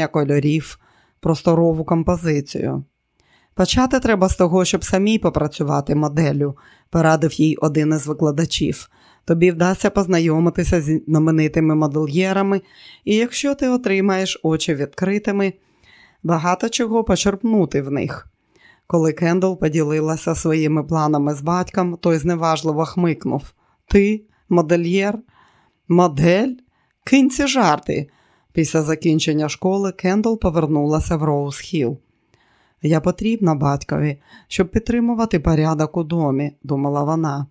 поєднання кольорів, просторову композицію. Почати треба з того, щоб самій попрацювати моделлю, порадив їй один із викладачів. Тобі вдасться познайомитися з знаменитими модельєрами, і якщо ти триматимеш очі відкритими, багато чого почерпнути в них. Коли Кендл поділилася своїми планами з батьком, той зневажливо хмикнув: Ти, модельєр, модель? Кинь ці жарти. Після закінчення школи Кендл повернулася в Роуз Хілл. Я потрібна батькові, щоб підтримувати порядок у домі, думала вона.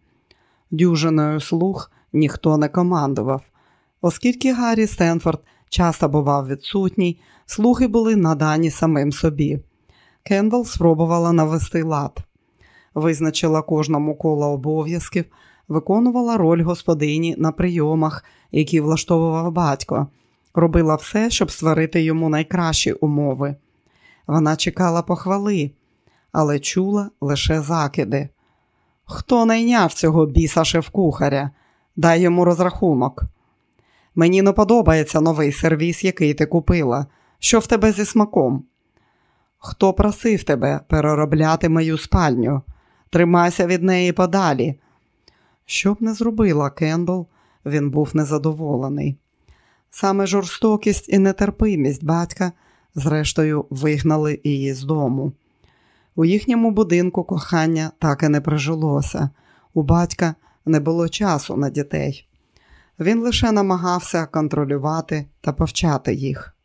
Дюжиною слуг ніхто не командував. Оскільки Гаррі Стенфорд часто бував відсутній, слуги були надані самим собі. Кендал спробувала навести лад, визначила кожному коло обов'язків, виконувала роль господині на прийомах, які влаштовував батько, робила все, щоб створити йому найкращі умови. Вона чекала похвали, але чула лише закиди. Хто найняв цього біса шеф-кухаря? Дай йому розрахунок. Мені не подобається новий сервіс, який ти купила. Що в тебе зі смаком? Хто просив тебе переробляти мою спальню? Тримайся від неї подалі. Що б не зробила Кендл, він був незадоволений. Саме жорстокість і нетерпимість батька, зрештою, вигнали її з дому. У їхньому будинку кохання так і не прижилося. У батька не було часу на дітей. Він лише намагався контролювати та повчати їх.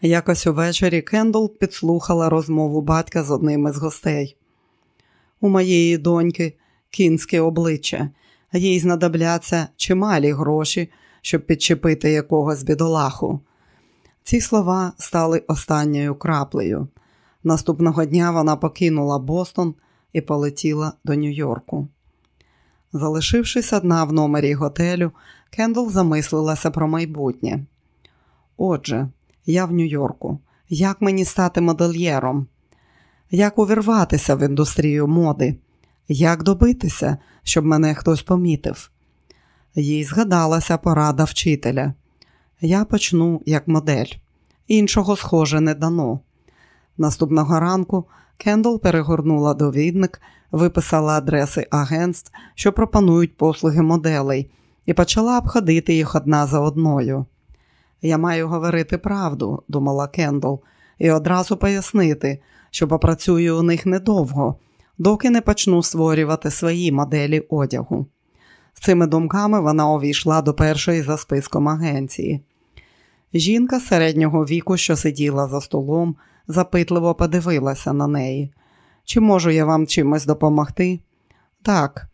Якось увечері Кендл підслухала розмову батька з одним із гостей. У моєї доньки кінське обличчя, їй знадобляться чималі гроші, щоб підчепити якогось бідолаху. Ці слова стали останньою краплею. Наступного дня вона покинула Бостон і полетіла до Нью-Йорку. Залишившись одна в номері готелю, Кендл замислилася про майбутнє. Отже, я в Нью-Йорку. Як мені стати модельєром? Як увірватися в індустрію моди? Як добитися, щоб мене хтось помітив? Їй згадалася порада вчителя. Я почну як модель. Іншого, схоже, не дано. Наступного ранку Кендл перегорнула довідник, виписала адреси агентств, що пропонують послуги моделей, і почала обходити їх одна за одною. Я маю говорити правду, думала Кендл, і одразу пояснити, що попрацюю у них недовго, доки не почну створювати свої моделі одягу. Цими думками вона увійшла до першої за списком агенції. Жінка середнього віку, що сиділа за столом, запитливо подивилася на неї. Чи можу я вам чимось допомогти? Так,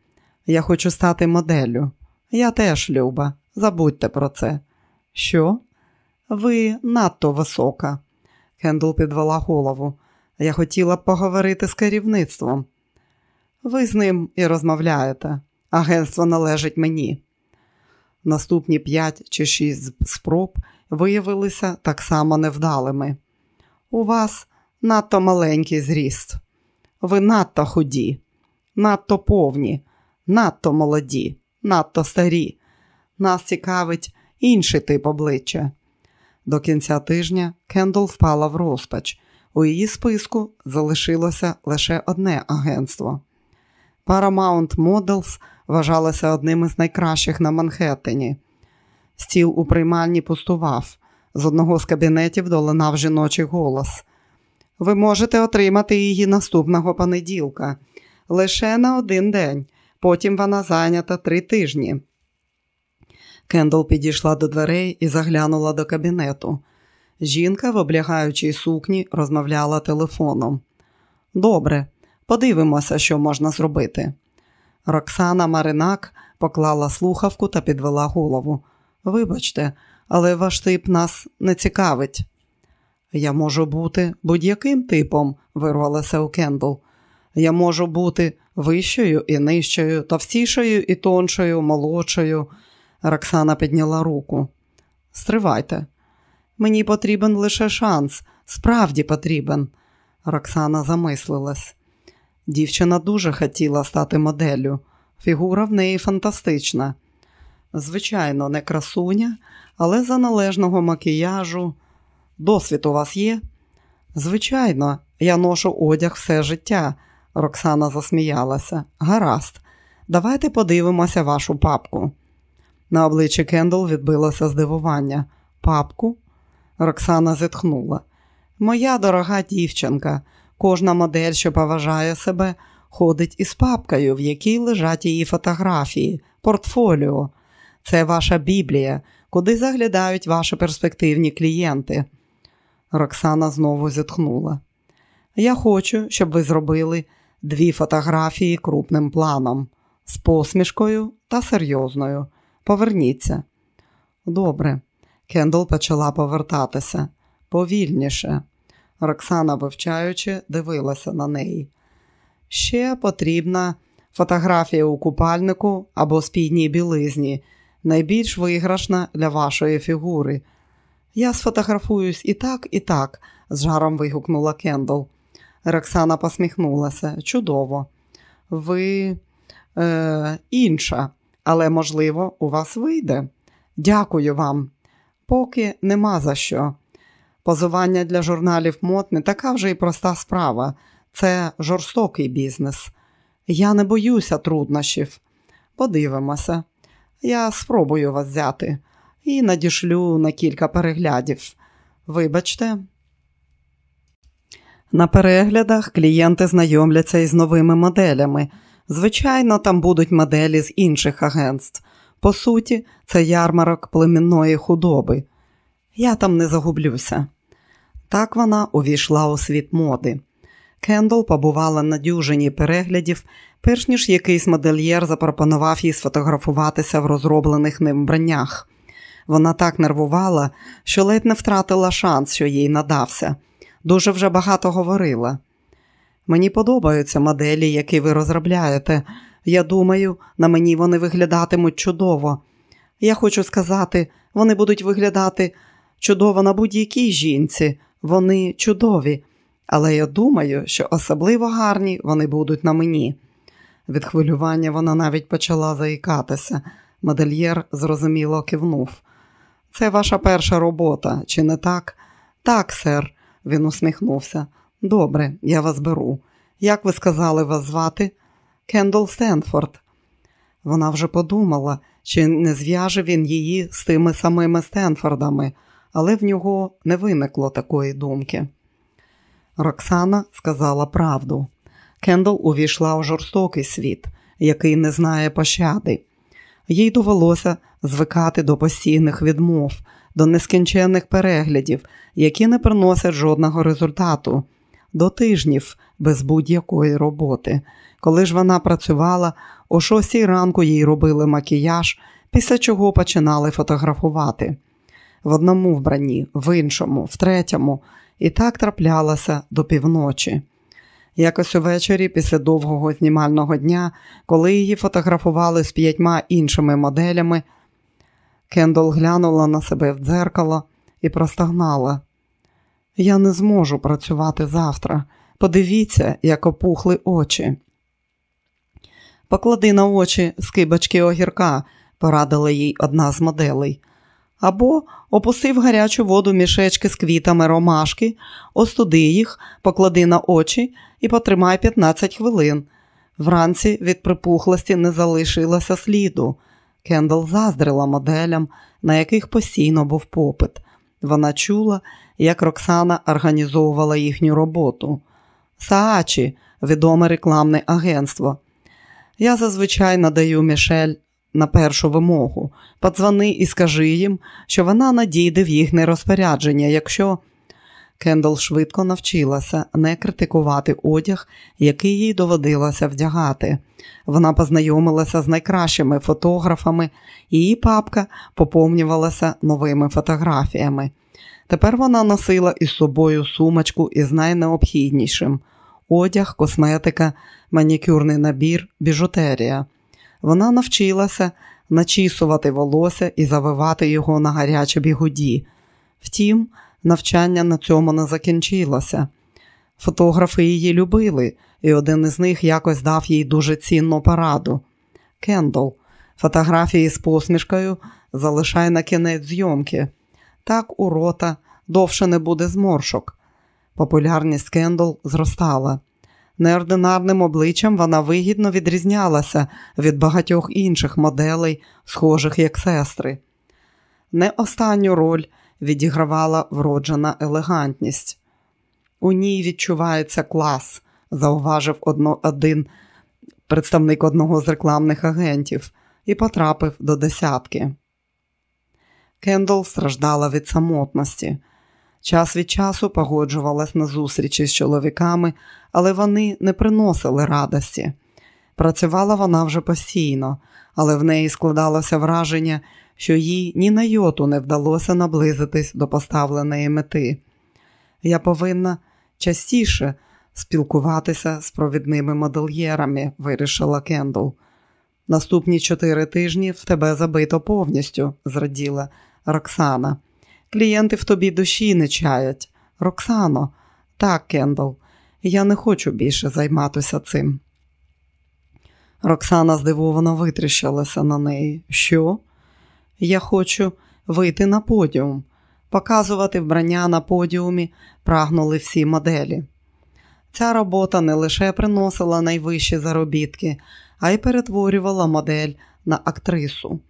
я хочу стати моделлю. Я теж, люба, забудьте про це. Що? Ви надто висока. Кендл підвела голову. Я хотіла б поговорити з керівництвом. Ви з ним і розмовляєте. Агентство належить мені. Наступні п'ять чи шість спроб виявилися так само невдалими. У вас надто маленький зріст, ви надто худі, надто повні, надто молоді, надто старі. Нас цікавить інший тип обличчя. До кінця тижня Кендл впала в розпач. У її списку залишилося лише одне агентство. Paramount Models вважалося одним із найкращих на Манхеттені. Стіл у приймальні пустував. З одного з кабінетів долинав жіночий голос. Ви можете отримати її наступного понеділка лише на один день, потім вона зайнята три тижні. Кендл підійшла до дверей і заглянула до кабінету. Жінка в облягаючій сукні розмовляла телефоном. Добре, подивимося, що можна зробити. Роксана Маринак поклала слухавку та підвела голову. Вибачте, але ваш тип нас не цікавить. Я можу бути будь-яким типом, вирвалася у Кендл. Я можу бути вищою і нижчою, товстішою і тоншою, молодшою. Роксана підняла руку. Стривайте. Мені потрібен лише шанс, справді потрібен. Роксана замислилась. Дівчина дуже хотіла стати моделлю. Фігура в неї фантастична. Звичайно, не красуня, але за належного макіяжу Досвід у вас є? Звичайно, я ношу одяг все життя. Роксана засміялася. Гаразд, давайте подивимося вашу папку. На обличчі Кендл відбилося здивування. Папку? Роксана зітхнула. Моя дорога дівчинка, кожна модель, що поважає себе, ходить із папкою, в якій лежать її фотографії, портфоліо. Це ваша Біблія, куди заглядають ваші перспективні клієнти. Роксана знову зітхнула. Я хочу, щоб ви зробили дві фотографії крупним планом, з посмішкою та серйозною. Поверніться. Добре. Кендл почала повертатися повільніше. Роксана, вивчаючи, дивилася на неї. Ще потрібна фотографія у купальнику або спідній білизні, найбільш виграшна для вашої фігури. Я сфотографуюсь і так, і так, з жаром вигукнула Кендл. Роксана посміхнулася. Чудово. Ви інша, але, можливо, у вас вийде. Дякую вам. Поки нема за що. Позування для журналів мод не така вже й проста справа. Це жорстокий бізнес. Я не боюся труднощів. Подивимося. Я спробую вас взяти і надішлю на кілька переглядів. Вибачте. На переглядах клієнти знайомляться із новими моделями. Звичайно, там будуть моделі з інших агентств. По суті, це ярмарок племінної худоби. Я там не загублюся. Так вона увійшла у світ моди. Кендл побувала на дюжині переглядів, перш ніж якийсь модельєр запропонував їй сфотографуватися в розроблених ним вбраннях. Вона так нервувала, що ледь не втратила шанс, що їй надався. Дуже вже багато говорила. Мені подобаються моделі, які ви розробляєте. Я думаю, на мені вони виглядатимуть чудово. Я хочу сказати, вони будуть виглядати чудово на будь-якій жінці. Вони чудові, але я думаю, що особливо гарні вони будуть на мені. Від хвилювання вона навіть почала заїкатися. Модельєр зрозуміло кивнув. Це ваша перша робота, чи не так? Так, сер, він усміхнувся. Добре, я вас беру. Як ви сказали вас звати? Кендл Стенфорд. Вона вже подумала, чи не зв'яже він її з тими самими Стенфордами, але в нього не виникло такої думки. Роксана сказала правду. Кендл увійшла у жорстокий світ, який не знає пощади. Їй довелося звикати до постійних відмов, до нескінченних переглядів, які не приносять жодного результату, до тижнів без будь-якої роботи. Коли ж вона працювала, о шостій ранку їй робили макіяж, після чого починали фотографувати. В одному вбранні, в іншому, в третьому, і так траплялося до півночі. Якось увечері, після довгого знімального дня, коли її фотографували з п'ятьма іншими моделями, Кендол глянула на себе в дзеркало і простагнала. Я не зможу працювати завтра. Подивіться, як опухли очі. Поклади на очі скибочки огірка, порадила їй одна з моделей. Або опусти в гарячу воду мішечки з квітами ромашки, остуди їх, поклади на очі і потримай 15 хвилин. Вранці від припухлості не залишилося сліду. Кендал заздрила моделям, на яких постійно був попит. Вона чула, як Роксана організовувала їхню роботу. Саачі, відоме рекламне агентство. Я зазвичай надаю Мішель на першу вимогу. Подзвони і скажи їм, що вона надійде в їхнє розпорядження, якщо. Кендал швидко навчилася не критикувати одяг, який їй доводилося вдягати. Вона познайомилася з найкращими фотографами, її папка поповнювалася новими фотографіями. Тепер вона носила із собою сумочку із найнеобхіднішим одяг, косметика, манікюрний набір, біжутерія. Вона навчилася начісувати волосся і завивати його на гарячі бігуді. Втім, навчання на цьому не закінчилося. Фотографи її любили, і один із них якось дав їй дуже цінну пораду. Кендл, фотографії з посмішкою залишай на кінець зйомки. Так у рота довше не буде зморшок. Популярність Кендл зростала. Неординарним обличчям вона вигідно відрізнялася від багатьох інших моделей, схожих як сестри. Не останню роль відігравала вроджена елегантність. У ній відчувається клас, зауважив одно, один представник одного з рекламних агентів і потрапив до десятки. Кендл страждала від самотності. Час від часу погоджувалась на зустрічі з чоловіками, але вони не приносили радості. Працювала вона вже постійно, але в неї складалося враження, що їй ні на йоту не вдалося наблизитись до поставленої мети. Я повинна частіше спілкуватися з провідними модельєрами, вирішила Кендл. Наступні чотири тижні в тебе забито повністю, зраділа Роксана. Клієнти в тобі душі не чаять. Роксано, так, Кендл, я не хочу більше займатися цим. Роксана здивовано витріщалася на неї. Що? Я хочу вийти на подіум. Показувати вбрання на подіумі прагнули всі моделі. Ця робота не лише приносила найвищі заробітки, а й перетворювала модель на актрису.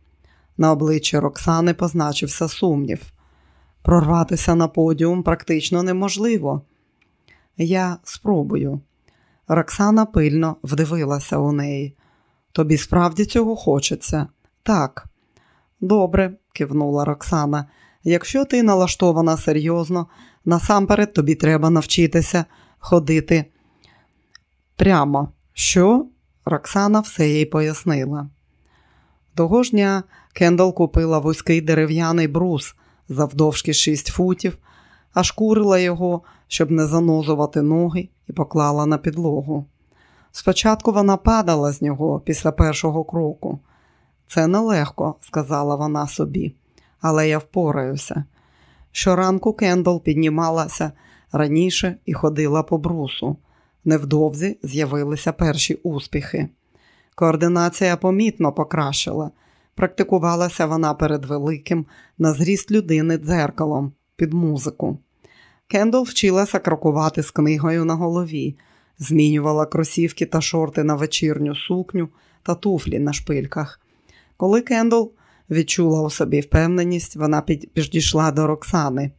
На обличчі Роксани позначився сумнів. Прорватися на подіум практично неможливо. Я спробую. Роксана пильно вдивилася у неї. Тобі справді цього хочеться? Так. Добре, кивнула Роксана. Якщо ти налаштована серйозно, насамперед тобі треба навчитися ходити прямо. Що? Роксана все їй пояснила. Того ж дня Кендал купила вузький дерев'яний брус завдовжки 6 футів, а шкурила його, щоб не занозувати ноги, і поклала на підлогу. Спочатку вона падала з нього після першого кроку. Це нелегко, сказала вона собі, але я впораюся. Щоранку Кендал піднімалася раніше і ходила по брусу. Невдовзі з'явилися перші успіхи. Координація помітно покращила. Практикувалася вона перед великим у зріст людини дзеркалом під музику. Кендл вчилася крокувати з книгою на голові, змінювала кросівки та шорти на вечірню сукню та туфлі на шпильках. Коли Кендл відчула у собі впевненість, вона підійшла до Роксани.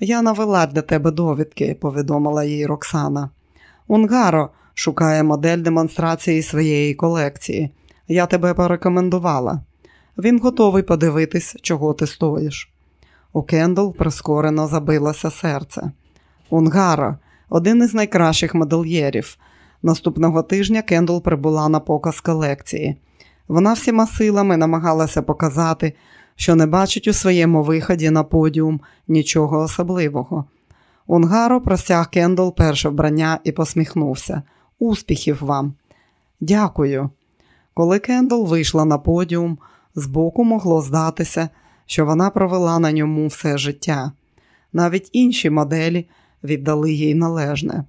Я навела для тебе довідки, повідомила їй Роксана. Унгаро шукає модель демонстрації своєї колекції. Я тебе порекомендувала. Він готовий подивитись, чого ти стоїш. У Кендл прискорено забилося серце. Унгаро один із найкращих модельєрів. Наступного тижня Кендл прибула на показ колекції. Вона всіма силами намагалася показати, що не бачить у своєму виході на подіум нічого особливого. Унгаро простяг Кендл перше вбрання і посміхнувся. Успіхів вам! Дякую. Коли Кендл вийшла на подіум, збоку могло здатися, що вона провела на ньому все життя. Навіть інші моделі віддали їй належне.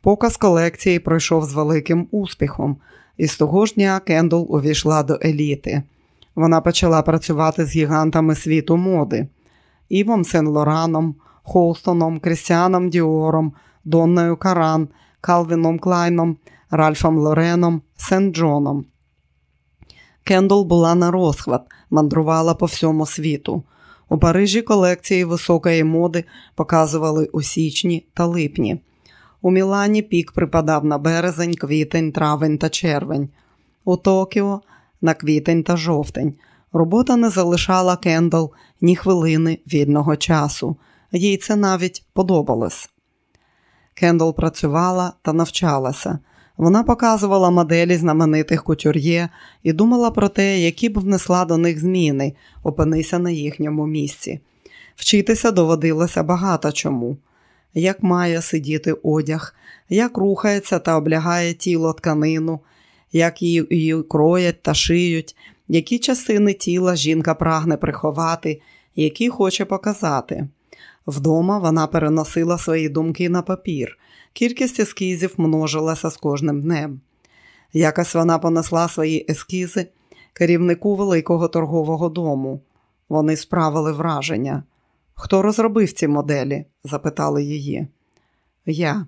Показ колекції пройшов з великим успіхом, і з того ж дня Кендл увійшла до еліти. Вона почала працювати з гігантами світу моди Івом Сен Лораном, Холстоном, Крістіаном Діором, Донною Каран, Калвіном Клайном, Ральфом Лореном, Сен Джоном. Кендл була на розхват, мандрувала по всьому світу. У Парижі колекції високої моди показували у січні та липні. У Мілані пік припадав на березень, квітень, травень та червень. У Токіо на квітень та жовтень. Робота не залишала Кендл ні хвилини вільного часу. Їй це навіть подобалось. Кендл працювала та навчалася. Вона показувала моделі знаменитих кутюр'є і думала про те, які б внесла до них зміни, опинися на їхньому місці. Вчитися доводилося багато чому. Як має сидіти одяг, як рухається та облягає тіло тканину, як її, її кроять та шиють, які частини тіла жінка прагне приховати, які хоче показати. Вдома вона переносила свої думки на папір. Кількість ескізів множилася з кожним днем. Якось вона понесла свої ескізи керівнику великого торгового дому. Вони справили враження. Хто розробив ці моделі? запитали її. Я.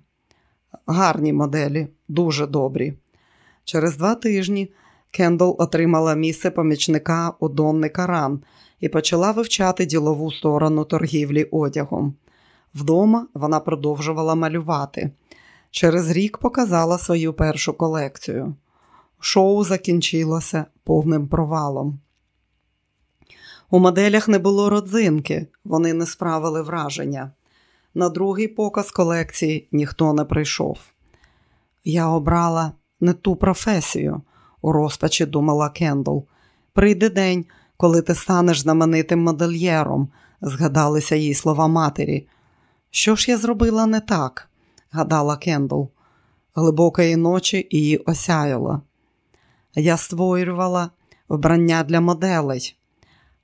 Гарні моделі, дуже добрі. Через два тижні Кендал отримала місце помічника у Донни Каран і почала вивчати ділову сторону торгівлі одягом. Вдома вона продовжувала малювати. Через рік показала свою першу колекцію. Шоу закінчилося повним провалом. У моделях не було родзинки, вони не справили враження. На другий показ колекції ніхто не прийшов. Я обрала не ту професію, у розпачі думала Кендл. Прийде день, коли ти станеш знаменитим модельєром, згадалися їй слова матері. Що ж я зробила не так? гадала Кендл. Глибокої ночі її осяяло. Я створювала вбрання для моделей,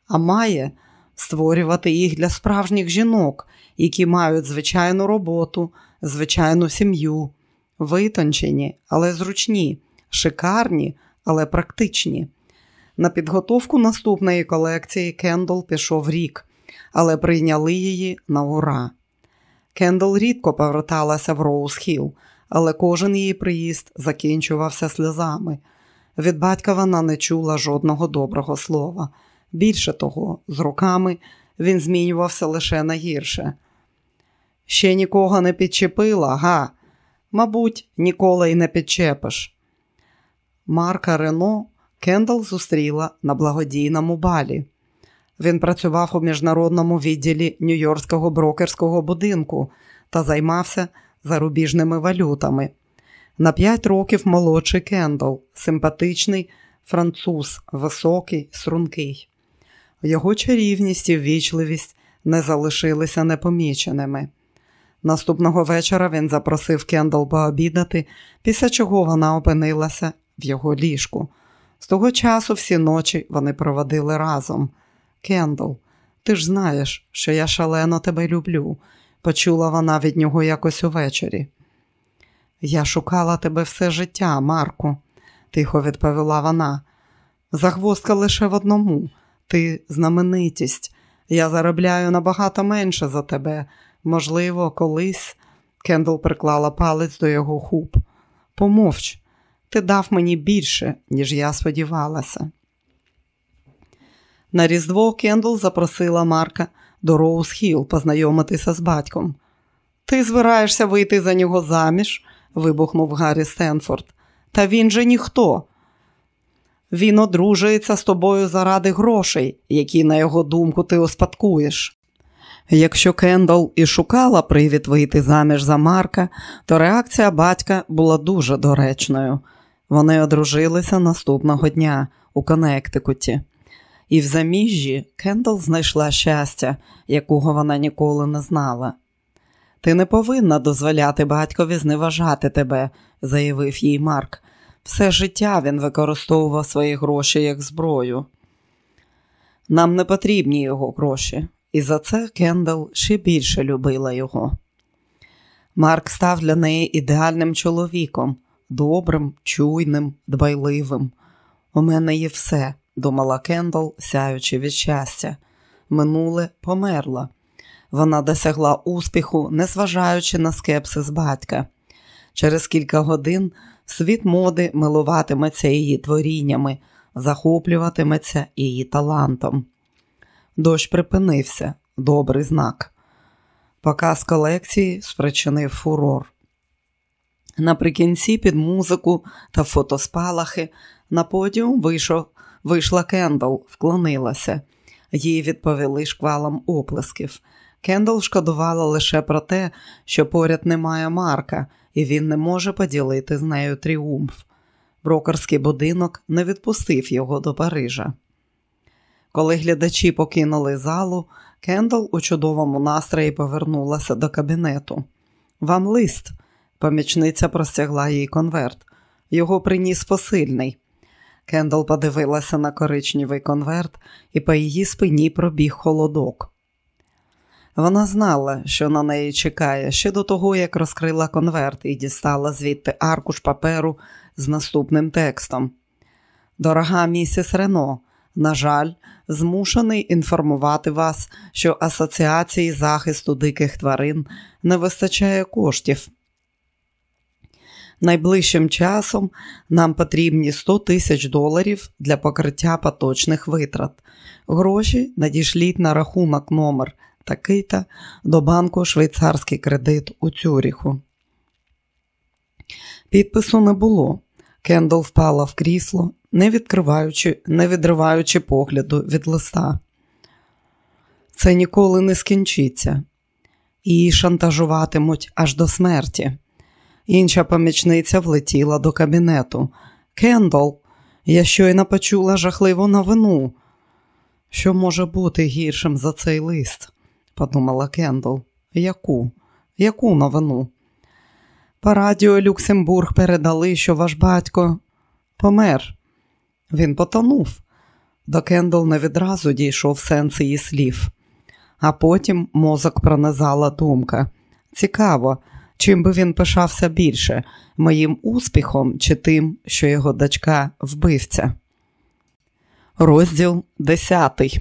а маю створювати їх для справжніх жінок, які мають звичайну роботу, звичайну сім'ю, витончені, але зручні, шикарні, але практичні. На підготовку наступної колекції Кендл пішов рік, але прийняли її на ура. Кендл рідко поверталася в Роуз Хілл, але кожен її приїзд закінчувався сльозами. Від батька вона не чула жодного доброго слова. Більше того, з роками він змінювався лише на гірше. Ще нікого не підчепила, га? Мабуть, ніколи й не підчепиш. Марка Рено Кендал зустріла на благодійному балі. Він працював у міжнародному відділі Нью-Йоркського брокерського будинку та займався зарубіжними валютами. На п'ять років молодший Кендал, симпатичний француз, високий, стрункий. Його чарівність і ввічливість не залишилися непоміченими. Наступного вечора він запросив Кендал пообідати, після чого вона опинилася в його ліжку. З того часу всі ночі вони проводили разом. Кендал, ти ж знаєш, що я шалено тебе люблю, почула вона від нього якось увечері. Я шукала тебе все життя, Марку, тихо відповіла вона. Загвоздка лише в одному. Ти знаменитість. Я заробляю набагато менше за тебе. Можливо, колись. Кендл приклала палець до його губ. Помовч, ти дав мені більше, ніж я сподівалася. На Різдво Кендл запросила Марка до Роуз Хілл познайомитися з батьком. Ти збираєшся вийти за нього заміж? вибухнув Гаррі Стенфорд. Та він же ніхто. Він одружується з тобою заради грошей, які, на його думку, ти успадкуєш. Якщо Кендл і шукала привід вийти заміж за Марка, то реакція батька була дуже доречною. Вони одружилися наступного дня у Коннектикуті. І в заміжжі Кендал знайшла щастя, якого вона ніколи не знала. Ти не повинна дозволяти батькові зневажати тебе, заявив їй Марк. Все життя він використовував свої гроші як зброю. Нам не потрібні його гроші, і за це Кендал ще більше любила його. Марк став для неї ідеальним чоловіком, добрим, чуйним, дбайливим. У мене є все, думала Кендал, сяючи від щастя. Минуле померла. Вона досягла успіху, незважаючи на скепсис батька. Через кілька годин світ моди милуватиметься її творіннями, захоплюватиметься її талантом. Дощ припинився добрий знак. Показ колекції спричинив фурор. Наприкінці під музику та фотоспалахи на подіум вийшов, вийшла Кендал, вклонилася. Їй відповіли шквалом оплесків. Кендал шкодувала лише про те, що поряд немає Марка, і він не може поділити з нею тріумф. Брокерський будинок не відпустив його до Парижа. Коли глядачі покинули залу, Кендал у чудовому настрої повернулася до кабінету. Вам лист, помічниця простягла їй конверт. Його приніс посильний. Кендал подивилася на коричневий конверт, і по її спині пробіг холодок. Вона знала, що на неї чекає, ще до того, як розкрила конверт і дістала звідти аркуш паперу з наступним текстом. Дорога місіс Рено, На жаль, змушений інформувати вас, що Асоціації захисту диких тварин не вистачає коштів. Найближчим часом нам потрібні 100 тисяч доларів для покриття поточних витрат. Гроші надішліть на рахунок номер такий-то до банку швейцарський кредит у Цюріху. Підпису не було. Кендл впала в крісло, не відкриваючи, не відриваючи погляду від листа. Це ніколи не скінчиться. Її шантажуватимуть аж до смерті. Інша помічниця влетіла до кабінету. Кендл, я щойно почула жахливу новину. Що може бути гіршим за цей лист? подумала Кендл. Яку? Яку новину? По радіо Люксембург передали, що ваш батько помер. Він потонув. До Кендл не відразу дійшов сенс її слів. А потім мозок пронизала думка. Цікаво, чим би він пишався більше моїм успіхом чи тим, що його дочка вбивця. Розділ 10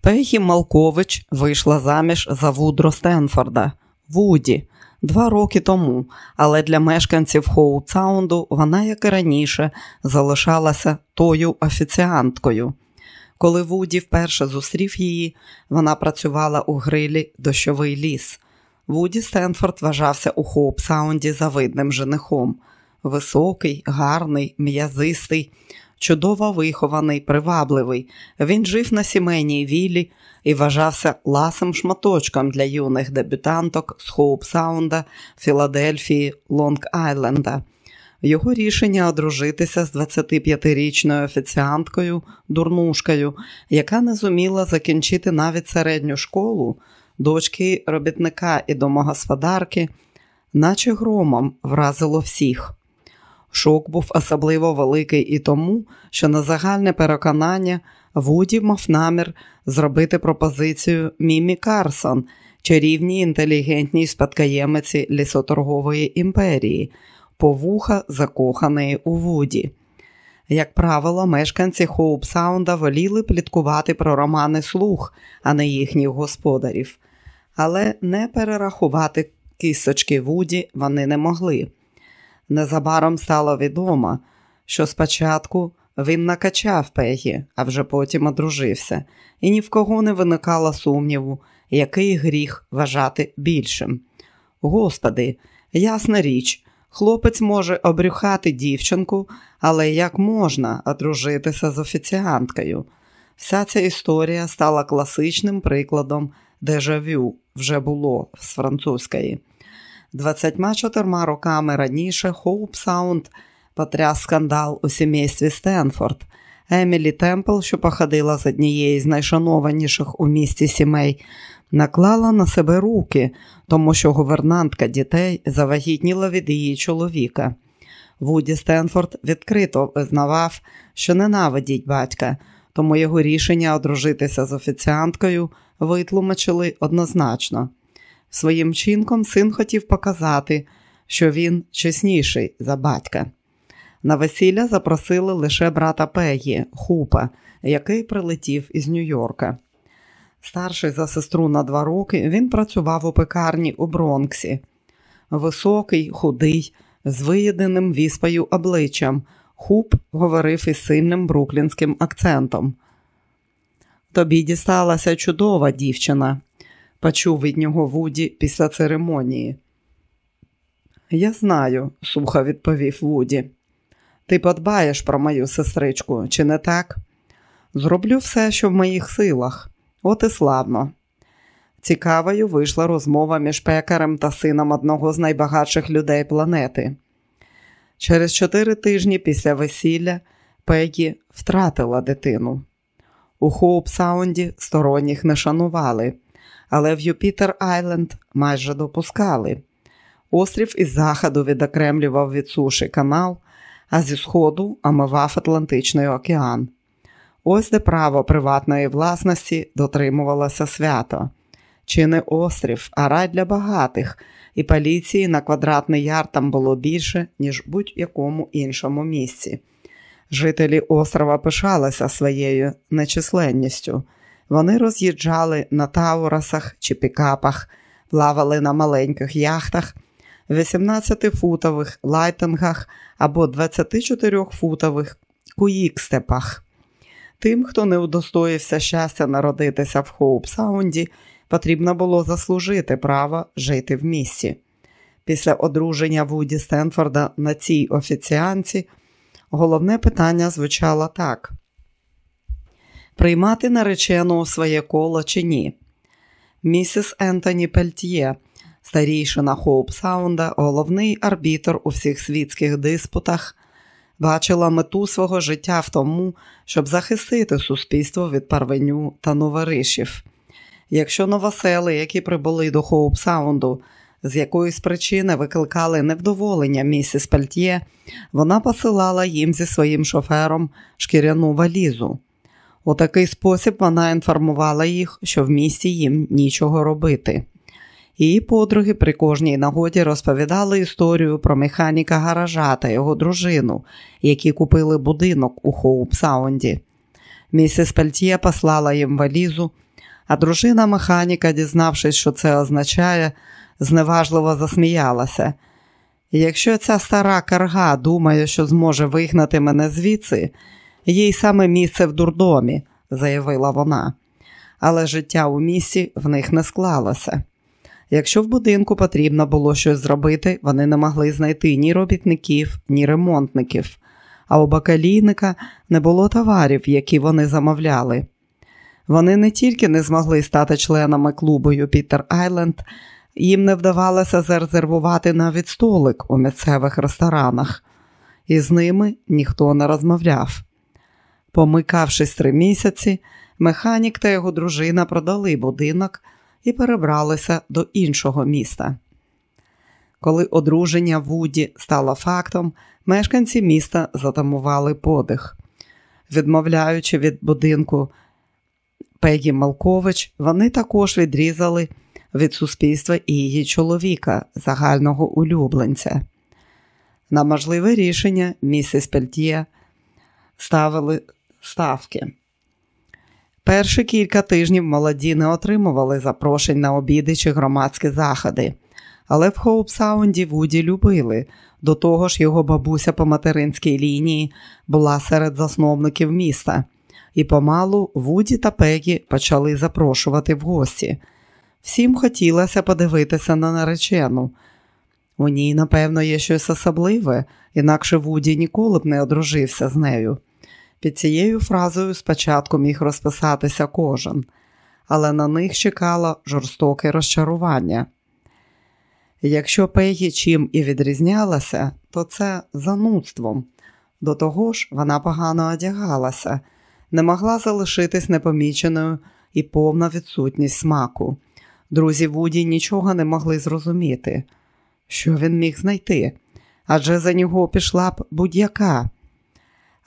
Пегі Малкович вийшла заміж за Вудро Стенфорда, Вуді, два роки тому, але для мешканців Хоуп-Саунду вона, як і раніше, залишалася тою офіціанткою. Коли Вуді вперше зустрів її, вона працювала у грилі Дощовий ліс. Вуді Стенфорд вважався у Хоуп-Саунді завидним женихом. Високий, гарний, м'язистий, чудово вихований, привабливий. Він жив на сімейній віллі і вважався ласим шматочком для юних дебютанток з Хоуп-Саунда, Філадельфії, Лонг-Айленда. Його рішення одружитися з 25-річною офіціанткою, дурнушкою, яка не зуміла закінчити навіть середню школу, дочки робітника і домогосподарки, наче громом вразило всіх. Шок був особливо великий і тому, що на загальне переконання Вуді мав намір зробити пропозицію Мімі Карсон, чарівній інтелігентній спадкоємиці лісоторгової імперії, повуха закоханої у Вуді. Як правило, мешканці Хоуп-Саунда воліли пліткувати про романи слух, а не їхніх господарів, але не перерахувати кісточки Вуді вони не могли. Незабаром стало відомо, що спочатку він накачав Пегі, а вже потім одружився, і ні в кого не виникало сумніву, який гріх вважати більшим. Господи, ясна річ, хлопець може обрюхати дівчинку, але як можна одружитися з офіціанткою? Вся ця історія стала класичним прикладом дежавю вже було з французької. 24 роками раніше Хоуп Саунд потряс скандал у сімействі Стенфорд. Емілі Темпл, що походила з однієї з найшанованіших у місті сімей, наклала на себе руки, тому що гувернантка дітей завагітніла від її чоловіка. Вуді Стенфорд відкрито визнавав, що ненавидіть батька, тому його рішення одружитися з офіціанткою витлумачили однозначно. Своїм чинком син хотів показати, що він чесніший за батька. На весілля запросили лише брата Пегі, Хупа, який прилетів із Нью-Йорка. Старший за сестру на два роки, він працював у пекарні у Бронксі. Високий, худий, з виєденим віспою обличчям. Хуп говорив із сильним бруклінським акцентом. Тобі дісталася чудова дівчина, почув від нього Вуді після церемонії. Я знаю, сухо відповів Вуді. Ти подбаєш про мою сестричку, чи не так? Зроблю все, що в моїх силах. От і славно. Цікавою вийшла розмова між пекарем та сином одного з найбагатших людей планети. Через чотири тижні після весілля Пегі втратила дитину. У Хоуп-Саунді сторонніх не шанували, але в Юпітер Айленд майже допускали. Острів із заходу відокремлював від суші канал, а зі сходу омивав Атлантичний океан. Ось де право приватної власності дотримувалося свято. Чи не острів, а рай для багатих, і поліції на квадратний яр там було більше, ніж будь-якому іншому місці. Жителі острова пишалися своєю нечисленністю. Вони роз'їжджали на таурасах чи пікапах, плавали на маленьких яхтах, 18-футових лайтингах або 24-футових куїкстепах. Тим, хто не удостоївся щастя народитися в Хоуп-Саунді, потрібно було заслужити право жити в місті. Після одруження Вуді Стенфорда на цій офіціанці головне питання звучало так: приймати наречену у своє коло чи ні? Місіс Ентоні Пельт'є, старійшина Хоуп Саунда, головний арбітр у всіх світських диспутах, бачила мету свого життя в тому, щоб захистити суспільство від парвеню та новоришів. Якщо новосели, які прибули до Хоуп Саунду, з якоїсь причини викликали невдоволення місіс Пальтє, вона посилала їм зі своїм шофером шкіряну валізу. У такий спосіб вона інформувала їх, що в місті їм нічого робити. Її подруги при кожній нагоді розповідали історію про механіка гаража та його дружину, які купили будинок у Хоуп-Саунді. Місіс Пальтє послала їм валізу, а дружина механіка, дізнавшись, що це означає, зневажливо засміялася. Якщо ця стара карга думає, що зможе вигнати мене звідси, їй саме місце в дурдомі, заявила вона. Але життя у місті в них не склалося. Якщо в будинку потрібно було щось зробити, вони не могли знайти ні робітників, ні ремонтників, а у бакалійника не було товарів, які вони замовляли. Вони не тільки не змогли стати членами клубу Юпітер Айленд, їм не вдавалося зарезервувати навіть столик у місцевих ресторанах, і з ними ніхто не розмовляв. Помикавшись три місяці, механік та його дружина продали будинок і перебралися до іншого міста. Коли одруження Вуді стало фактом, мешканці міста затамували подих. Відмовляючи від будинку Пегі Малкович, вони також відрізали від суспільства і її чоловіка, загального улюбленця. На можливе рішення місіс Пельтє ставили ставки. Перші кілька тижнів молоді не отримували запрошень на обіди чи громадські заходи, але в Хоуп-Саунді Вуді любили. До того ж, його бабуся по материнській лінії була серед засновників міста, і помалу Вуді та Пегі почали запрошувати в гості. Всім хотілося подивитися на наречену. У ній, напевно, є щось особливе, інакше Вуді ніколи б не одружився з нею. Під цією фразою спочатку міг розписатися кожен, але на них чекало жорстоке розчарування. Якщо Пегі чим і відрізнялася, то це занудством. До того ж, вона погано одягалася, не могла залишитись непоміченою і повна відсутність смаку. Друзі Вуді нічого не могли зрозуміти, що він міг знайти, адже за нього пішла б будь-яка.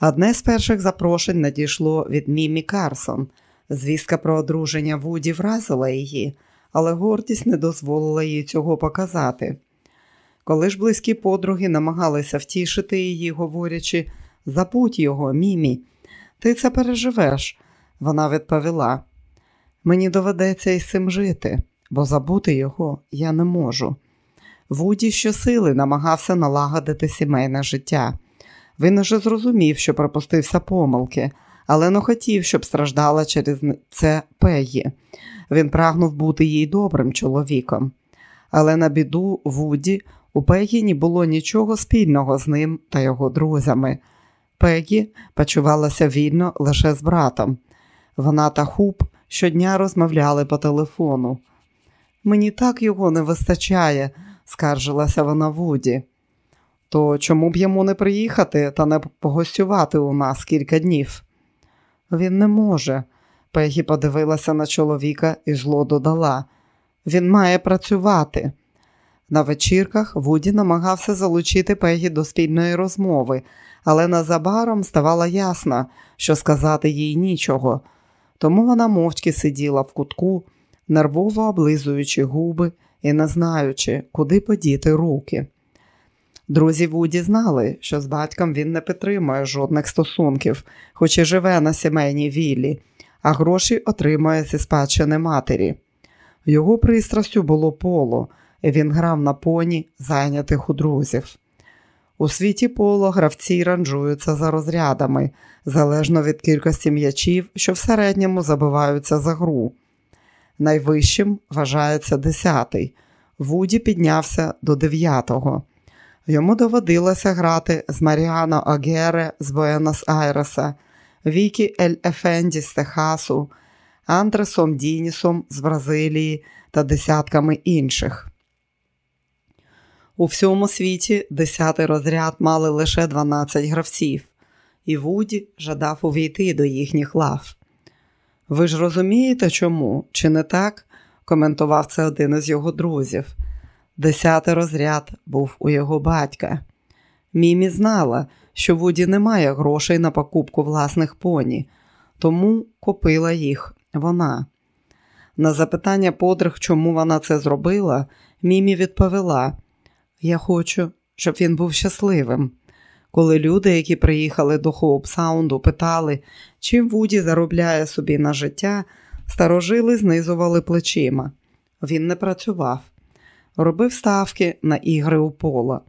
Одне з перших запрошень надійшло від Мімі Карсон. Звістка про одруження Вуді вразила її, але гордість не дозволила їй цього показати. Коли ж близькі подруги намагалися втішити її, говорячи забудь його, Мімі, ти це переживеш, вона відповіла. Мені доведеться із цим жити, бо забути його я не можу. Вуді щосили намагався налагодити сімейне життя. Він уже зрозумів, що пропустився помилки, але не хотів, щоб страждала через це Пегі. Він прагнув бути їй добрим чоловіком. Але на біду Вуді у Пегі не було нічого спільного з ним та його друзями. Пегі почувалася вільно лише з братом. Вона та Хуп щодня розмовляли по телефону. Мені так його не вистачає, скаржилася вона Вуді то чому б йому не приїхати та не погостювати у нас кілька днів? Він не може. Пегі подивилася на чоловіка і зло додала. Він має працювати. На вечірках Вуді намагався залучити Пегі до спільної розмови, але незабаром ставало ясно, що сказати їй нічого. Тому вона мовчки сиділа в кутку, нервово облизуючи губи і не знаючи, куди подіти руки. Друзі Вуді знали, що з батьком він не підтримує жодних стосунків, хоч і живе на сімейній віллі, а гроші отримує зі спадщини матері. Його пристрастю було поло, і він грав на поні, зайнятих у друзів. У світі поло гравці ранжуються за розрядами, залежно від кількості м'ячів, що в середньому забиваються за гру. Найвищим вважається десятий. Вуді піднявся до дев'ятого. Йому доводилося грати з Маріано Агере з Буенос Айреса, Вікі Ель Ефенді з Техасу, Андресом Дінісом з Бразилії та десятками інших. У всьому світі десятий розряд мали лише 12 гравців, і Вуді жадав увійти до їхніх лав. Ви ж розумієте, чому, чи не так? коментував це один із його друзів. Десятий розряд був у його батька. Мімі знала, що Вуді не має грошей на покупку власних поні, тому купила їх вона. На запитання подруг, чому вона це зробила, Мімі відповіла: Я хочу, щоб він був щасливим. Коли люди, які приїхали до Хоуп-Саунду, питали, чим Вуді заробляє собі на життя, старожили знизували плечима. Він не працював, робив ставки на ігри у поло,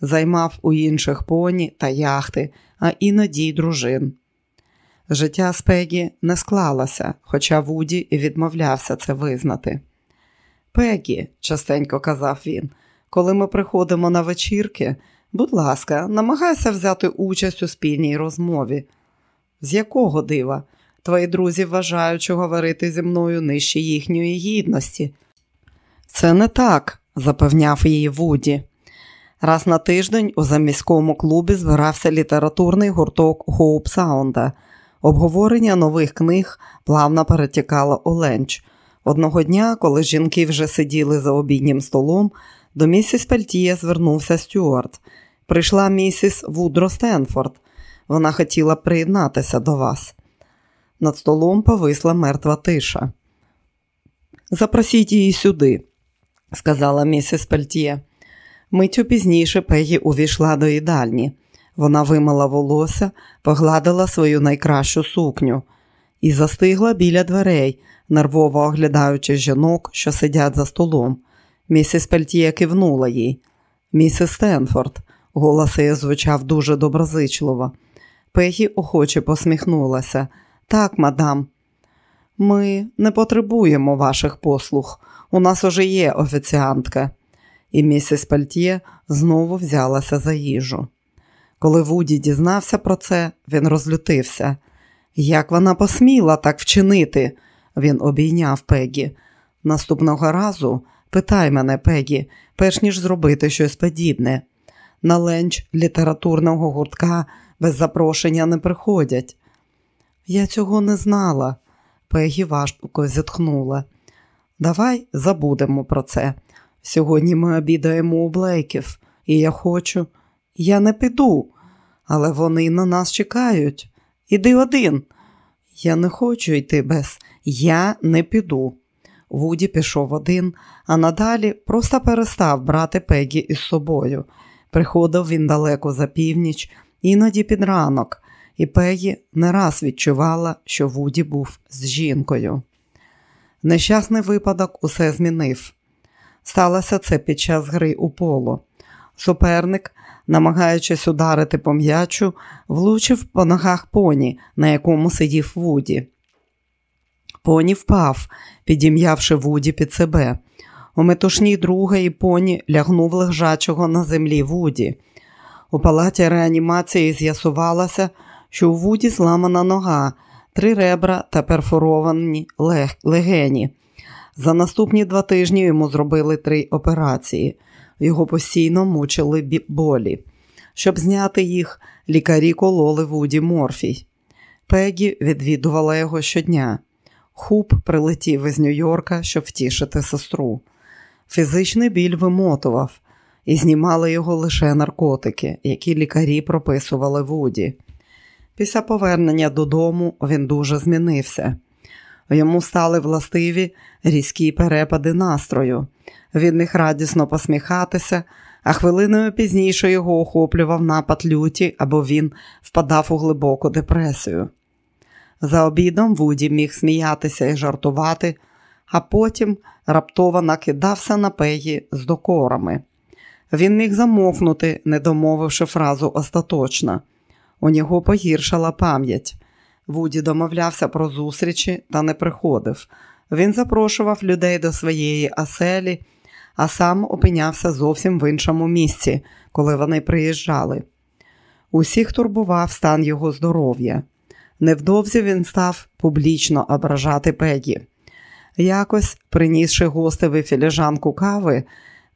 займав у інших поні та яхти, а іноді й дружин. Життя Спегі не склалося, хоча Вуді відмовлявся це визнати. Пегі, частенько казав він, коли ми приходимо на вечірки, будь ласка, намагайся взяти участь у спільній розмові. З якого дива? Твої друзі вважають, що говорити зі мною нижче їхньої гідності. Це не так, запевняв її Вуді. Раз на тиждень у заміському клубі збирався літературний гурток Хоуп Саунда. Обговорення нових книг плавно перетікало у ленч. Одного дня, коли жінки вже сиділи за обіднім столом, до місіс Пельтія звернувся Стюарт. Прийшла місіс Вудро Стенфорд. Вона хотіла приєднатися до вас. Над столом повисла мертва тиша. Запросіть її сюди, сказала місіс Пельтє. Миттю пізніше Пегі увійшла до їдальні. Вона вимила волосся, погладила свою найкращу сукню і застигла біля дверей, нервово оглядаючи жінок, що сидять за столом. Місіс Пельтє кивнула їй. Місіс Стенфорд, голос її звучав дуже доброзичливо. Пегі охоче посміхнулася. Так, мадам, ми не потребуємо ваших послуг. У нас уже є офіціантка. І місіс Пельтє знову взялася за їжу. Коли Вуді дізнався про це, він розлютився. Як вона посміла так вчинити? Він обійняв Пегі. Наступного разу питай мене, Пегі, перш ніж зробити щось подібне. На ленч літературного гуртка без запрошення не приходять. Я цього не знала, Пегі важко зітхнула. Давай забудемо про це. Сьогодні ми обідаємо у Блейків, і я хочу. Я не піду, але вони на нас чекають. Іди один. Я не хочу йти без. Я не піду. Вуді пішов один, а надалі просто перестав брати Пегі із собою. Приходив він далеко за північ, іноді під ранок, і Пегі не раз відчувала, що Вуді був з жінкою. Нещасний випадок усе змінив. Сталося це під час гри у поло. Суперник, намагаючись ударити по м'ячу, влучив по ногах поні, на якому сидів Вуді. Поні впав, підім'явши Вуді під себе. У метушній другої поні лягнув лежачого на землі Вуді. У палаті реанімації з'ясувалося, що у Вуді зламана нога, три ребра та перфоровані легені. За наступні два тижні йому зробили три операції. Його постійно мучили болі. Щоб зняти їх, лікарі кололи Вуді морфій. Пегі відвідувала його щодня. Хуп прилетів із Нью-Йорка, щоб втішити сестру. Фізичний біль вимотував, і знімали його лише наркотики, які лікарі прописували Вуді. Після повернення додому він дуже змінився. Йому стали властиві різкі перепади настрою. Він міг радісно посміхатися, а хвилиною пізніше його охоплював напад люті або він впадав у глибоку депресію. За обідом Вуді міг сміятися і жартувати, а потім раптово накидався на пегі з докорами. Він міг замовкнути, не домовивши фразу остаточно. У нього погіршала пам'ять. Вуді домовлявся про зустрічі та не приходив. Він запрошував людей до своєї оселі, а сам опинявся зовсім в іншому місці, коли вони приїжджали. Усіх турбував стан його здоров'я. Невдовзі він став публічно ображати Пегі. Якось, принісши гостеві філіжанку кави,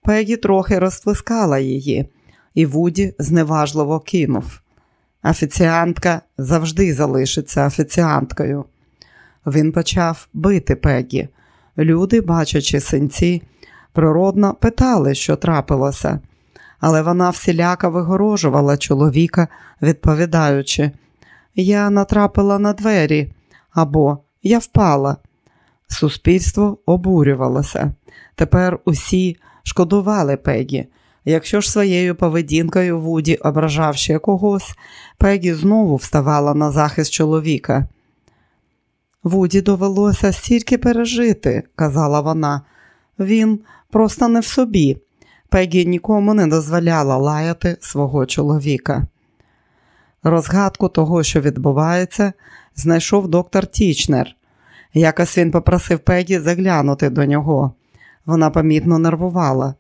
Пегі трохи розплескала її, і Вуді зневажливо кинув. Офіціантка завжди залишиться офіціанткою. Він почав бити Пегі. Люди, бачачи синці, природно питали, що трапилося, але вона всіляко вигорожувала чоловіка, відповідаючи: Я натрапила на двері або Я впала. Суспільство обурювалося. Тепер усі шкодували Пегі. Якщо ж своєю поведінкою Вуді ображав ще когось, Пегі знову вставала на захист чоловіка. Вуді довелося стільки пережити, казала вона. Він просто не в собі. Пегі нікому не дозволяла лаяти свого чоловіка. Розгадку того, що відбувається, знайшов доктор Тічнер. Якось він попросив Пегі заглянути до нього. Вона помітно нервувала.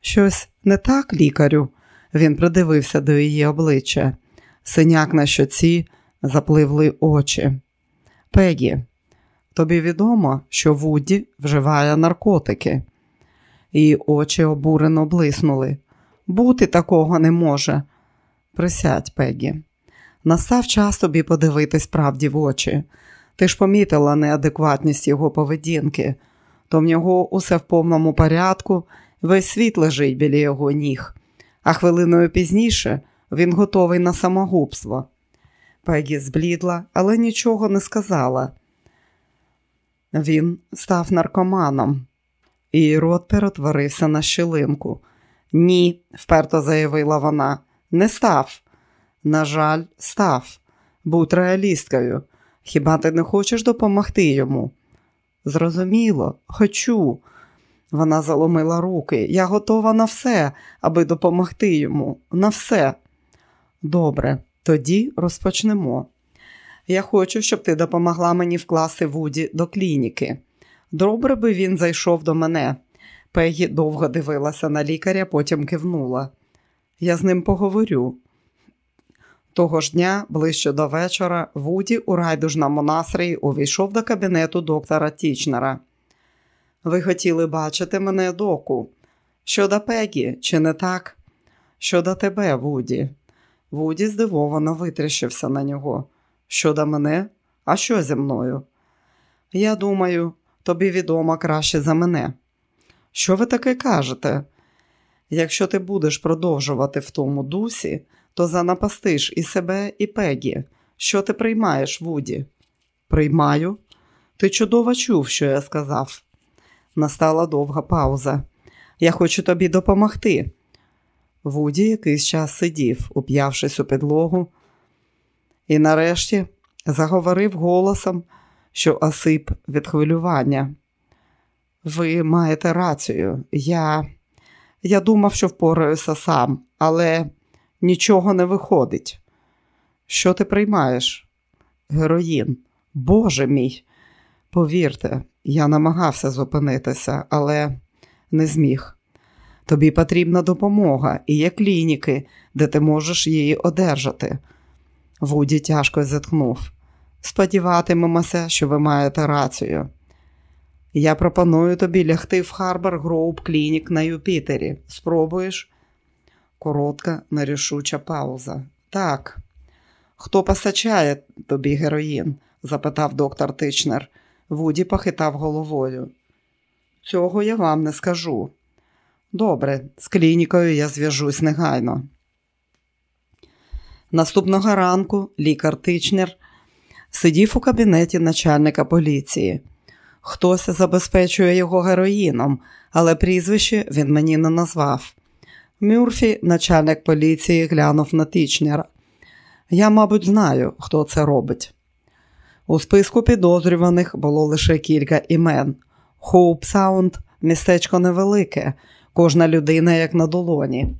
Щось не так, лікарю, він придивився до її обличчя. Синяк на щоці запливли очі. Пегі, тобі відомо, що Вуді вживає наркотики. Її очі обурено блиснули. Бути такого не може. Присядь, Пегі. Настав час тобі подивитись правді в очі. Ти ж помітила неадекватність його поведінки, то в нього усе в повному порядку, весь світ лежить біля його ніг, а хвилиною пізніше він готовий на самогубство. Пегі зблідла, але нічого не сказала. Він став наркоманом, і рот перетворився на щелинку. Ні, вперто заявила вона, не став. На жаль, став. Будь реалісткою. Хіба ти не хочеш допомогти йому? Зрозуміло, хочу. Вона заломила руки. Я готова на все, аби допомогти йому. На все. Добре, тоді розпочнемо. Я хочу, щоб ти допомогла мені вкласти Вуді до клініки. Добре би він зайшов до мене. Пегі довго дивилася на лікаря, потім кивнула. Я з ним поговорю. Того ж дня, ближче до вечора, Вуді у райдужному настрої увійшов до кабінету доктора Тічнера. Ви хотіли бачити мене, доку. Щодо Пегі, чи не так? Щодо тебе, Вуді. Вуді здивовано витріщився на нього. Щодо мене? А що зі мною? Я думаю, тобі відомо краще за мене. Що ви таке кажете? Якщо ти будеш продовжувати в тому дусі, то занапастиш і себе, і Пегі. Що ти приймаєш, Вуді? Приймаю. Ти чудово чув, що я сказав. Настала довга пауза. Я хочу тобі допомогти. Вуді якийсь час сидів, уп'явшись у підлогу, і нарешті заговорив голосом, що осип від хвилювання. Ви маєте рацію. Я Я думав, що впораюся сам, але нічого не виходить. Що ти приймаєш? Героїн. Боже мій. Повірте, я намагався зупинитися, але не зміг. Тобі потрібна допомога і є клініки, де ти можеш її одержати. Вуді тяжко зітхнув. Сподіватимемося, що ви маєте рацію. Я пропоную тобі лягти в Харбор Гроуп Клінік на Юпітері. Спробуєш? Коротка, нерішуча пауза. Так. Хто постачає тобі героїн? запитав доктор Тичнер. Вуді похитав головою. Цього я вам не скажу. Добре, з клінікою я зв'яжусь негайно. Наступного ранку лікар Тичнер сидів у кабінеті начальника поліції. Хтось забезпечує його героїном, але прізвище він мені не назвав. Мюрфі, начальник поліції, глянув на Тічнера. Я, мабуть, знаю, хто це робить. У списку підозрюваних було лише кілька імен. Хоуп Саунд містечко невелике, кожна людина як на долоні.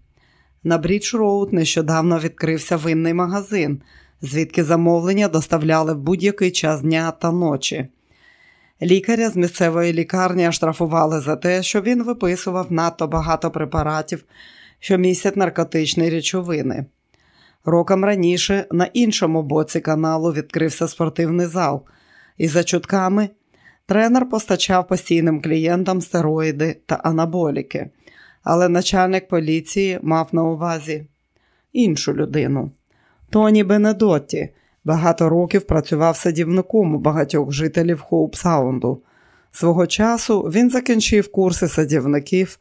На Брідж Роуд нещодавно відкрився винний магазин, звідки замовлення доставляли в будь-який час дня та ночі. Лікаря з місцевої лікарні оштрафували за те, що він виписував надто багато препаратів, що містять наркотичні речовини. Роком раніше на іншому боці каналу відкрився спортивний зал, і за чутками тренер постачав постійним клієнтам стероїди та анаболіки, але начальник поліції мав на увазі іншу людину. Тоні Бенедотті багато років працював садівником у багатьох жителів Хоуп-Саунду. Свого часу він закінчив курси садівників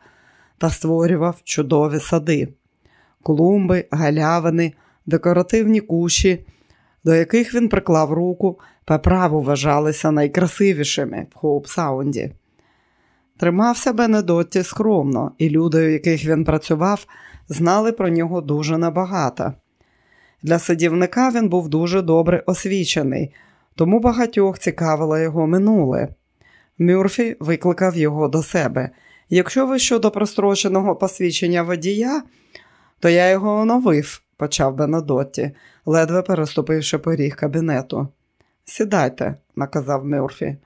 та створював чудові сади, клумби, галявини декоративні кущі, до яких він приклав руку, по праву вважалися найкрасивішими в Хоуп-Саунді. Тримався Бенедотті скромно, і люди, у яких він працював, знали про нього дуже небагато. Для садівника він був дуже добре освічений, тому багатьох цікавило його минуле. Мюрфі викликав його до себе. Якщо ви щодо простроченого посвідчення водія, то я його оновив, почав Бенедотті, ледве переступивши поріг кабінету. Сідайте, наказав Мюрфі.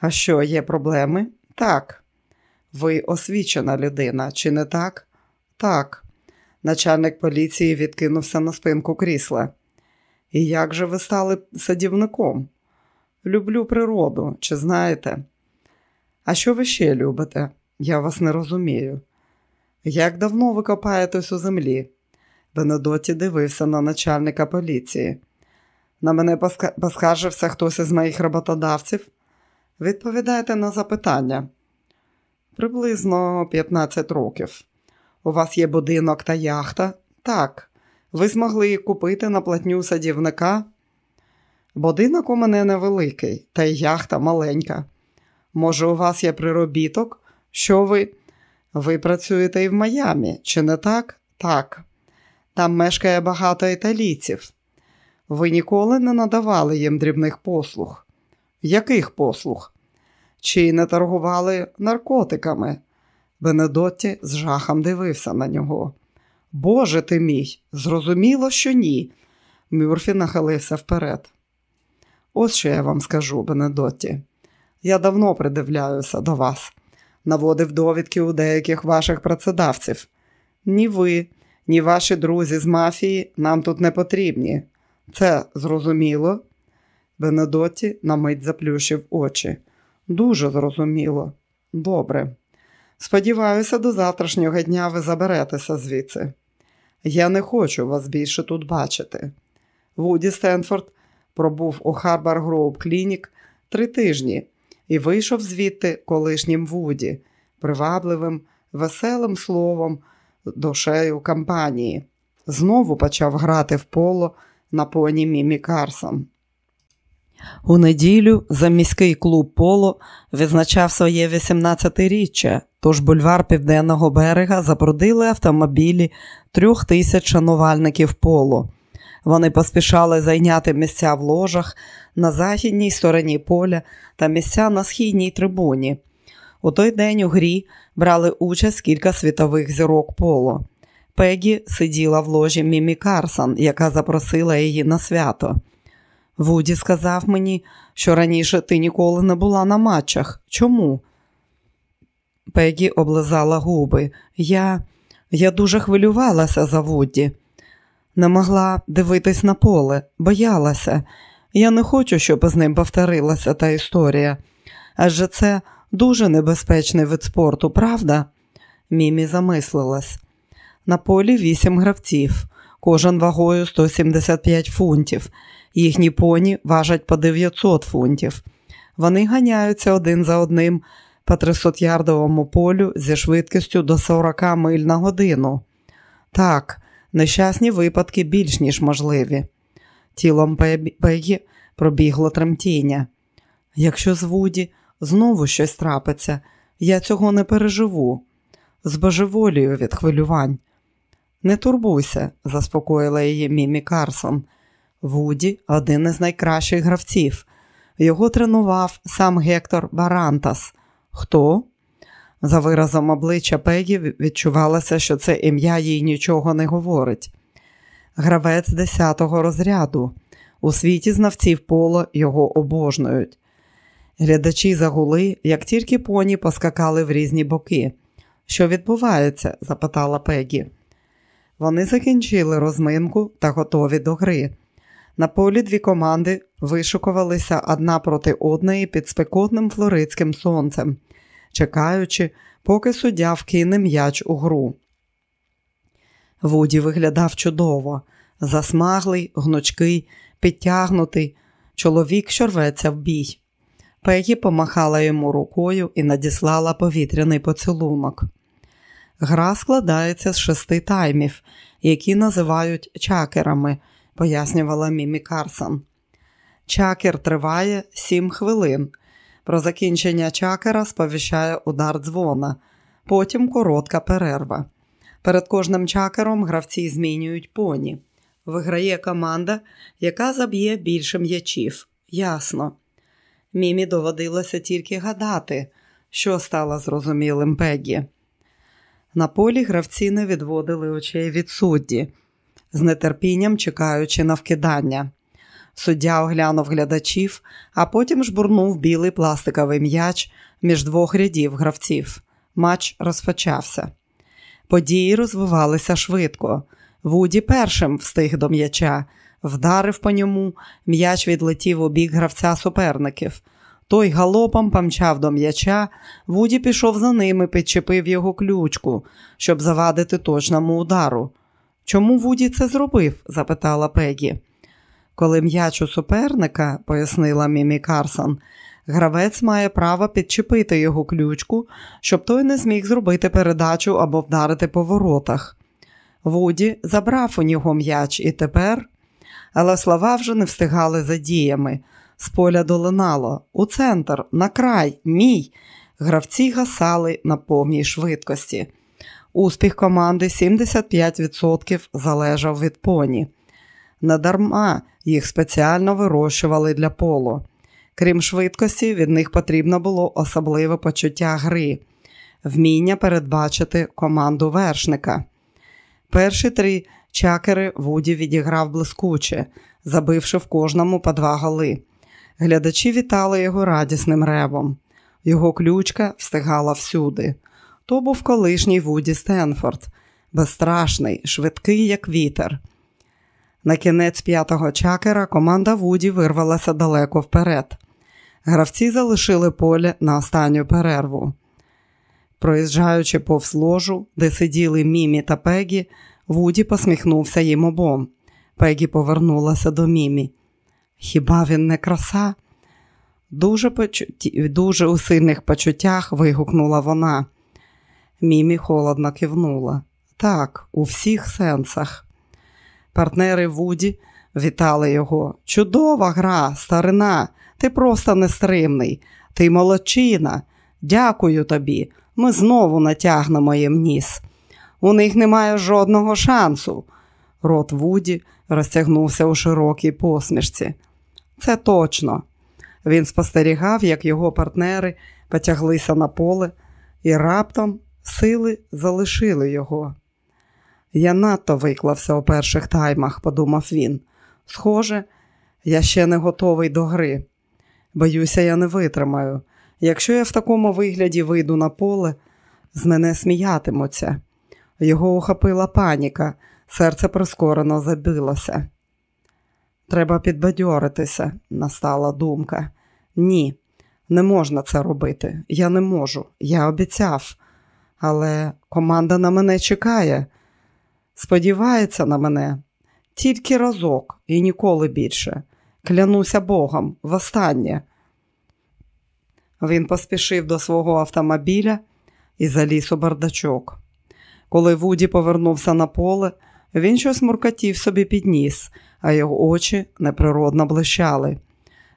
А що, є проблеми? Так. Ви освічена людина, чи не так? Так. Начальник поліції відкинувся на спинку крісла. І як же ви стали садівником? Люблю природу, чи знаєте? А що ви ще любите? Я вас не розумію. Як давно ви копаєтесь у землі? Бенедоті дивився на начальника поліції. На мене поскаржився хтось із моїх роботодавців. Відповідайте на запитання. Приблизно 15 років. У вас є будинок та яхта? Так. Ви змогли купити на платню садівника? Будинок у мене невеликий, та й яхта маленька. Може, у вас є приробіток? Що ви? Ви працюєте і в Майамі, чи не так? Так. Там мешкає багато італійців. Ви ніколи не надавали їм дрібних послуг. Яких послуг? Чи не торгували наркотиками? Бенедотті з жахом дивився на нього. Боже ти мій, зрозуміло, що ні. Мюрфі нахилився вперед. Ось що я вам скажу, Бенедотті. Я давно придивляюся до вас, наводив довідки у деяких ваших працедавців. Ні ви, ні ваші друзі з мафії нам тут не потрібні. Це зрозуміло? Бенедотті на мить заплющив очі. Дуже зрозуміло. Добре. Сподіваюся, до завтрашнього дня ви заберетеся звідси. Я не хочу вас більше тут бачити. Вуді Стенфорд пробув у Харбар Гроув Клінік три тижні і вийшов звідти колишнім Вуді, привабливим, веселим словом, душею компанії. Знову почав грати в поло на поні Мімі Карсон. У неділю заміський клуб Поло відзначав своє 18-річчя, тож бульвар Південного берега запрудили автомобілі трьох тисяч шанувальників поло. Вони поспішали зайняти місця в ложах на західній стороні поля та місця на східній трибуні. У той день у грі брали участь кілька світових зірок поло. Пегі сиділа в ложі Мімі Карсон, яка запросила її на свято. Вуді сказав мені, що раніше ти ніколи не була на матчах. Чому? Пегі облизала губи. Я я дуже хвилювалася за Вуді. Не могла дивитись на поле, боялася. Я не хочу, щоб з ним повторилася та історія. Адже це дуже небезпечний вид спорту, правда? Мімі замислилась. На полі вісім гравців, кожен вагою 175 фунтів. Їхні поні важать по 900 фунтів. Вони ганяються один за одним по 300-ярдовому полю зі швидкістю до 40 миль на годину. Так, нещасні випадки більш ніж можливі. Тілом Пегі пробігло тремтіння. Якщо з Вуді знову щось трапиться. Я цього не переживу. Збожеволію від хвилювань. Не турбуйся, заспокоїла її Мімі Карсон. Вуді один із найкращих гравців. Його тренував сам Гектор Барантас. Хто? За виразом обличчя Пегі відчувалося, що це ім'я їй нічого не говорить. Гравець 10-го розряду. У світі знавців поло його обожнують. Глядачі загули, як тільки поні поскакали в різні боки. Що відбувається? запитала Пегі. Вони закінчили розминку та готові до гри. На полі дві команди вишукувалися одна проти одної під спекотним флоридським сонцем, чекаючи, поки суддя вкине м'яч у гру. Вуді виглядав чудово, засмаглий, гнучкий, підтягнутий, чоловік, що рветься в бій. Пегі помахала йому рукою і надіслала повітряний поцілунок. Гра складається з шести таймів, які називають чакерами, пояснювала Мімі Карсон. Чакер триває сім хвилин. Про закінчення чакера сповіщає удар дзвона, потім коротка перерва. Перед кожним чакером гравці змінюють поні. Виграє команда, яка заб'є більше м'ячів. Ясно. Мімі доводилося тільки гадати, що стало зрозумілим Пегі. На полі гравці не відводили очей від судді, з нетерпінням чекаючи на вкидання. Суддя оглянув глядачів, а потім жбурнув білий пластиковий м'яч між двох рядів гравців. Матч розпочався. Події розвивалися швидко. Вуді першим встиг до м'яча, вдарив по ньому, м'яч відлетів у бік гравця суперників. Той галопом помчав до м'яча, Вуді пішов за ними, підчепив його ключку, щоб завадити точному удару. Чому Вуді це зробив? запитала Пегі. Коли м'яч у суперника, пояснила Мімі Карсон, гравець має право підчепити його ключку, щоб той не зміг зробити передачу або вдарити по воротах. Вуді забрав у нього м'яч і тепер, але слова вже не встигали за діями. З поля долинало у центр, на край, мій. Гравці гасали на повній швидкості. Успіх команди 75% залежав від поні. Недарма їх спеціально вирощували для поло. Крім швидкості, від них потрібно було особливе почуття гри, вміння передбачити команду вершника. Перші три чакери Вуді відіграв блискуче, забивши в кожному по два голи. Глядачі вітали його радісним ревом. Його ключка встигала всюди. То був колишній Вуді Стенфорд, безстрашний, швидкий, як вітер. На кінець п'ятого чакера команда Вуді вирвалася далеко вперед. Гравці залишили поле на останню перерву. Проїжджаючи повз ложу, де сиділи Мімі та Пегі, Вуді посміхнувся їм обом. Пегі повернулася до Мімі. Хіба він не краса? Дуже почутті... дуже у сильних почуттях вигукнула вона. Мімі холодно кивнула. Так, у всіх сенсах. Партнери Вуді вітали його. Чудова гра, старина, ти просто нестримний, ти молодчина. Дякую тобі. Ми знову натягнемо їм ніс. У них немає жодного шансу. Рот Вуді розтягнувся у широкій посмішці. Це точно. Він спостерігав, як його партнери потяглися на поле, і раптом сили залишили його. Я надто виклався у перших таймах, подумав він. Схоже, я ще не готовий до гри. Боюся, я не витримаю. Якщо я в такому вигляді вийду на поле, з мене сміятимуться. Його охопила паніка, серце прискорено забилося. Треба підбадьоритися, настала думка. Ні, не можна це робити. Я не можу. Я обіцяв. Але команда на мене чекає, сподівається на мене тільки разок і ніколи більше. Клянуся Богом, востаннє. Він поспішив до свого автомобіля і заліз у бардачок. Коли Вуді повернувся на поле, він щось муркатів собі підніс, а його очі неприродно блищали.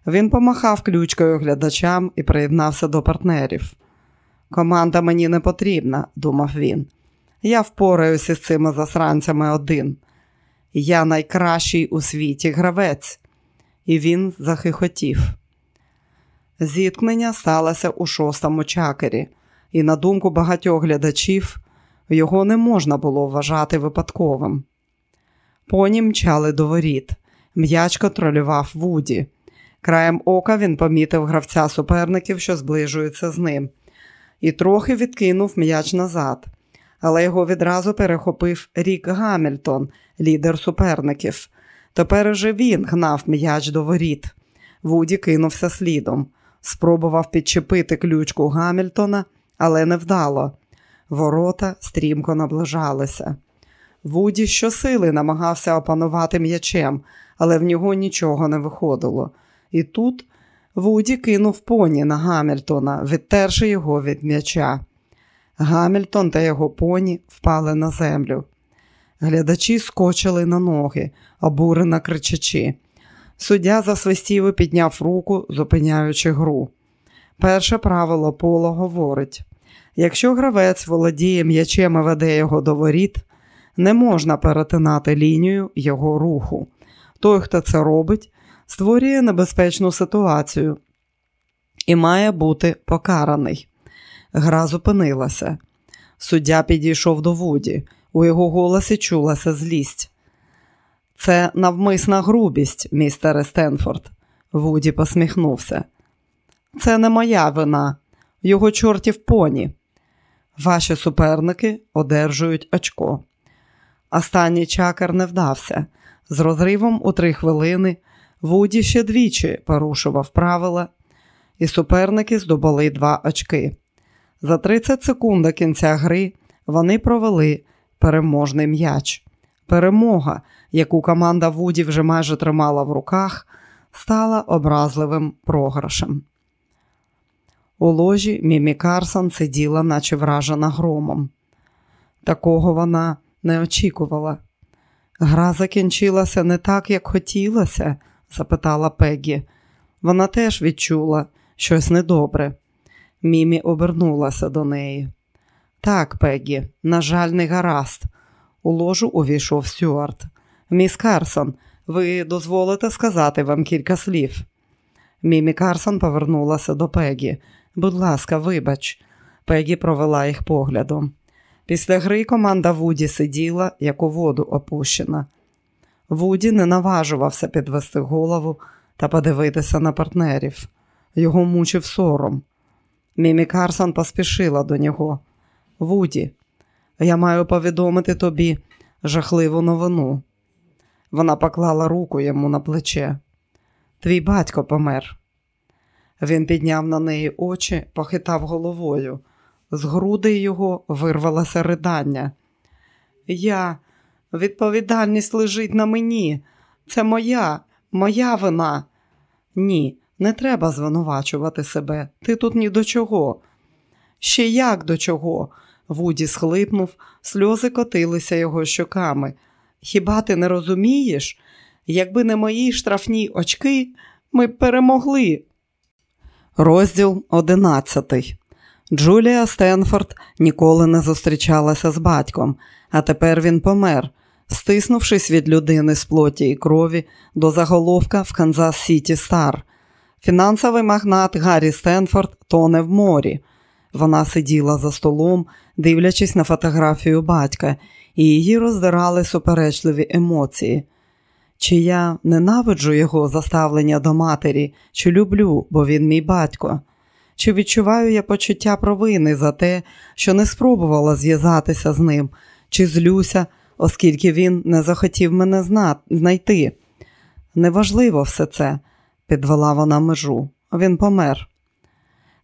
Він помахав ключкою глядачам і приєднався до партнерів. Команда мені не потрібна, думав він. Я впораюся з цими засранцями один. Я найкращий у світі гравець. І він захихотів. Зіткнення сталося у шостому чакері, і, на думку багатьох глядачів, його не можна було вважати випадковим. Поні мчали до воріт. М'яч контролював Вуді. Краєм ока він помітив гравця суперників, що зближується з ним, і трохи відкинув м'яч назад, але його відразу перехопив Рік Гамільтон, лідер суперників. Тепер уже він гнав м'яч до воріт. Вуді кинувся слідом, спробував підчепити ключку Гамільтона, але не вдало. Ворота стрімко наближалися. Вуді щосили намагався опанувати м'ячем, але в нього нічого не виходило. І тут Вуді кинув поні на Гамільтона, відтерши його від м'яча. Гамільтон та його поні впали на землю. Глядачі скочили на ноги, обурено кричачи. Суддя засвистів і підняв руку, зупиняючи гру. Перше правило поло говорить: якщо гравець володіє м'ячем і веде його до воріт, не можна перетинати лінію його руху. Той, хто це робить, створює небезпечну ситуацію і має бути покараний. Гра зупинилася. Суддя підійшов до Вуді. У його голосі чулася злість. Це навмисна грубість, містере Стенфорд. Вуді посміхнувся. Це не моя вина, його чортів поні. Ваші суперники одержують очко. Останній чакер не вдався. З розривом у три хвилини Вуді ще двічі порушував правила, і суперники здобули два очки. За 30 секунд до кінця гри вони провели переможний м'яч. Перемога, яку команда Вуді вже майже тримала в руках, стала образливим програшем. У ложі Мімі Карсон сиділа, наче вражена громом. Такого вона не очікувала. Гра закінчилася не так, як хотілося, запитала Пеггі. Вона теж відчула щось недобре. Мімі обернулася до неї. Так, Пеггі, на жаль, не гаразд. У ложу увійшов Стюарт. Міс Карсон, ви дозволите сказати вам кілька слів. Мімі Карсон повернулася до Пегі. Будь ласка, вибач, Пегі провела їх поглядом. Після гри команда Вуді сиділа, як у воду опущена. Вуді не наважувався підвести голову та подивитися на партнерів. Його мучив сором. Мімі Карсон поспішила до нього. Вуді, я маю повідомити тобі жахливу новину. Вона поклала руку йому на плече. Твій батько помер. Він підняв на неї очі, похитав головою. З груди його вирвалося ридання. Я, відповідальність лежить на мені. Це моя, моя вина. Ні, не треба звинувачувати себе. Ти тут ні до чого. Ще як до чого? Вуді схлипнув, сльози котилися його щоками. Хіба ти не розумієш? Якби не мої штрафні очки, ми б перемогли. Розділ одинадцятий. Джулія Стенфорд ніколи не зустрічалася з батьком, а тепер він помер, стиснувшись від людини з плоті і крові до заголовка в Канзас Сіті Стар. Фінансовий магнат Гаррі Стенфорд тоне в морі. Вона сиділа за столом, дивлячись на фотографію батька, і її роздирали суперечливі емоції. Чи я ненавиджу його заставлення до матері, чи люблю, бо він мій батько? Чи відчуваю я почуття провини за те, що не спробувала зв'язатися з ним, чи злюся, оскільки він не захотів мене знайти? Неважливо все це, підвела вона межу. Він помер.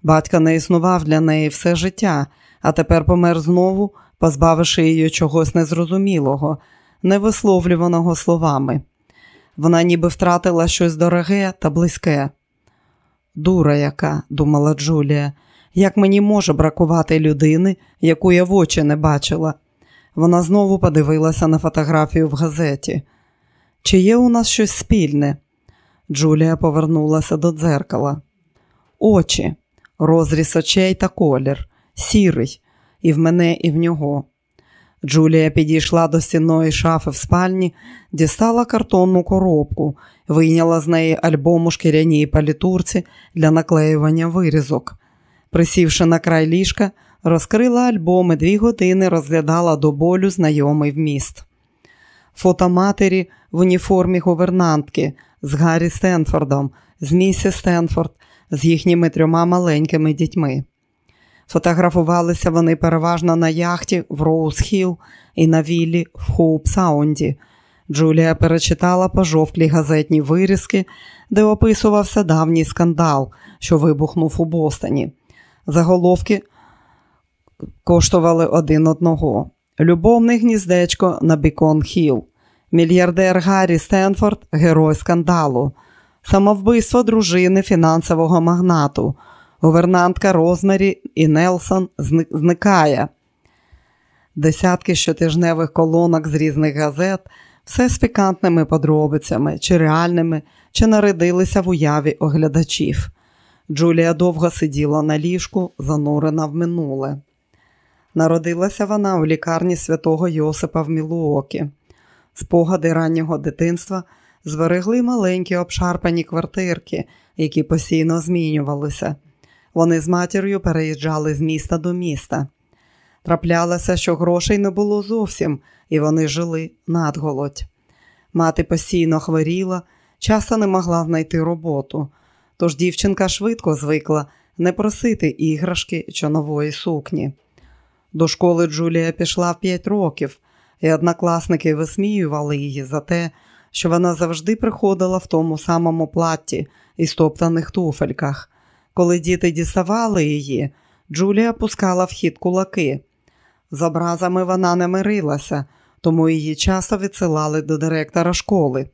Батько не існував для неї все життя, а тепер помер знову, позбавивши її чогось незрозумілого, невисловлюваного словами. Вона ніби втратила щось дороге та близьке. Дура яка, думала Джулія, як мені може бракувати людини, яку я в очі не бачила. Вона знову подивилася на фотографію в газеті. Чи є у нас щось спільне? Джулія повернулася до дзеркала. Очі, розріз очей та колір, сірий, і в мене, і в нього. Джулія підійшла до стінної шафи в спальні, дістала картонну коробку, вийняла з неї альбом у шкіряній палітурці для наклеювання вирізок. Присівши на край ліжка, розкрила альбом і дві години розглядала до болю знайомий вміст. Фото матері в уніформі гувернантки з Гаррі Стенфордом, з місіс Стенфорд, з їхніми трьома маленькими дітьми. Фотографувалися вони переважно на яхті в Роуз-Хілл і на віллі в Хоуп-Саунді. Джулія перечитала пожовклі газетні вирізки, де описувався давній скандал, що вибухнув у Бостоні. Заголовки коштували один одного. Любовне гніздечко на Бікон Хіл. Мільярдер Гаррі Стенфорд герой скандалу, самовбивство дружини фінансового магнату. Гувернантка Розмері і Нелсон зникає. Десятки щотижневих колонок з різних газет, все з пікантними подробицями, чи реальними, чи нарядилися в уяві оглядачів. Джулія довго сиділа на ліжку, занурена в минуле. Народилася вона у лікарні святого Йосипа в Мілуокі. Спогади раннього дитинства зберегли маленькі обшарпані квартирки, які постійно змінювалися. Вони з матір'ю переїжджали з міста до міста. Траплялося, що грошей не було зовсім, і вони жили надголодь. Мати постійно хворіла, часто не могла знайти роботу, тож дівчинка швидко звикла не просити іграшки чи нової сукні. До школи Джулія пішла в п'ять років, і однокласники висміювали її за те, що вона завжди приходила в тому самому платті і стоптаних туфельках. Коли діти діставали її, Джулія пускала в хід кулаки. З образами вона не мирилася, тому її часто відсилали до директора школи.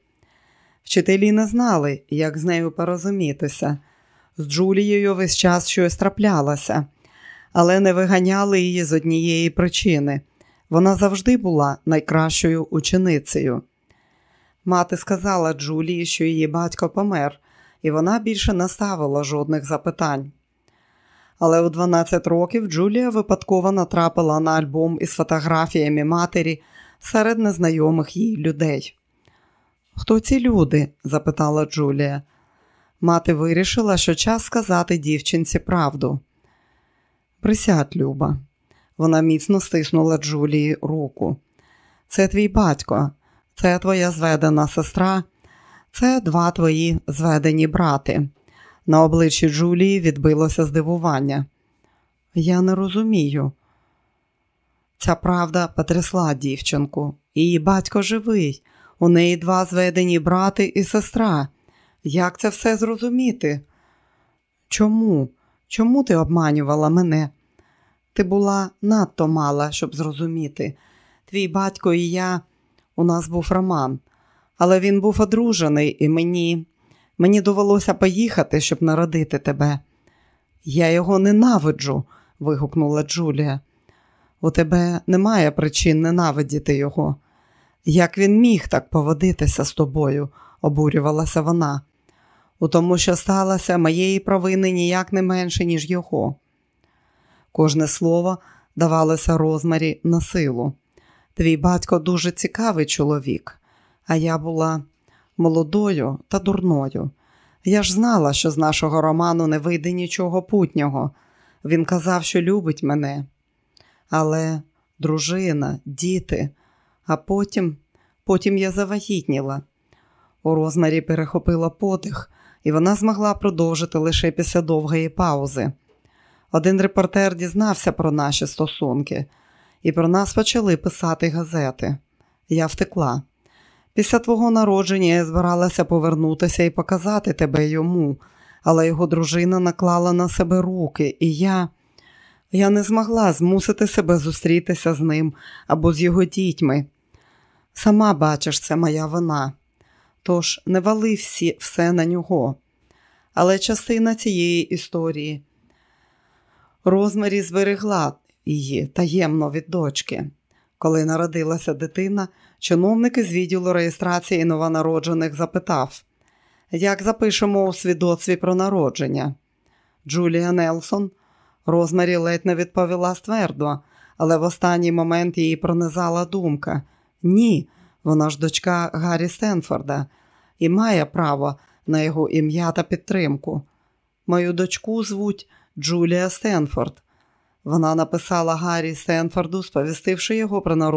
Вчителі не знали, як з нею порозумітися. З Джулією весь час щось траплялося, але не виганяли її з однієї причини. Вона завжди була найкращою ученицею. Мати сказала Джулії, що її батько помер, і вона більше не ставила жодних запитань. Але у 12 років Джулія випадково натрапила на альбом із фотографіями матері серед незнайомих їй людей. Хто ці люди? запитала Джулія. Мати вирішила, що час сказати дівчинці правду. Присядь, Люба. Вона міцно стиснула Джулії руку. Це твій батько, це твоя зведена сестра це два твої зведені брати. На обличчі Джулії відбилося здивування. Я не розумію. Ця правда потрясла дівчинку. Її батько живий. У неї два зведені брати і сестра. Як це все зрозуміти? Чому? Чому ти обманювала мене? Ти була надто мала, щоб зрозуміти. Твій батько і я, у нас був роман але він був одружений, і мені мені довелося поїхати, щоб народити тебе. Я його ненавиджу, вигукнула Джулія. У тебе немає причин ненавидіти його. Як він міг так поводитися з тобою, обурювалася вона. У тому, що сталося, моєї провини ніяк не менше, ніж його. Кожне слово давалося розмарі на силу. Твій батько дуже цікавий чоловік а я була молодою та дурною. Я ж знала, що з нашого роману не вийде нічого путнього. Він казав, що любить мене. Але дружина, діти, а потім, потім я завагітніла. У розмарі перехопила подих, і вона змогла продовжити лише після довгої паузи. Один репортер дізнався про наші стосунки, і про нас почали писати газети. Я втекла. Після твого народження я збиралася повернутися і показати тебе йому, але його дружина наклала на себе руки, і я Я не змогла змусити себе зустрітися з ним або з його дітьми. Сама бачиш, це моя вина. Тож не вали всі, все на нього. Але частина цієї історії Розмарі зберегла її таємно від дочки. Коли народилася дитина, чиновник із відділу реєстрації новонароджених запитав: Як запишемо у свідоцтві про народження? Джулія Нелсон Розмарі ледь не відповіла ствердо, але в останній момент її пронизала думка. Ні, вона ж дочка Гаррі Стенфорда і має право на його ім'я та підтримку. Мою дочку звуть Джулія Стенфорд. Вона написала Гаррі Стенфорду, сповістивши його про народження.